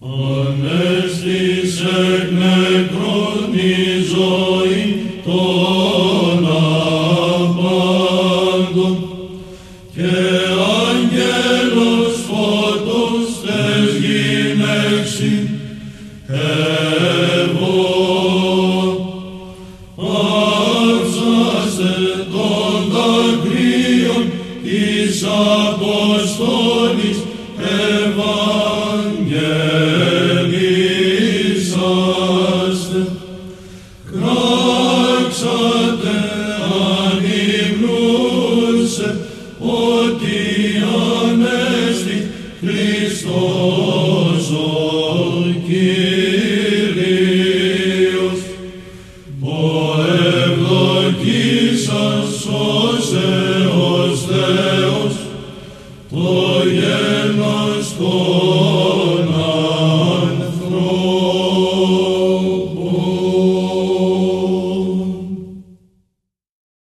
Ανέστησε νεκρόν η ζωή των απάντων και άγγελος φώτος θες γυναίξει εγώ άψαστε των δακρύων της απόστασης Χριστός ο Κύριος ο ευλογήσας σώσεως Θεός το γένος το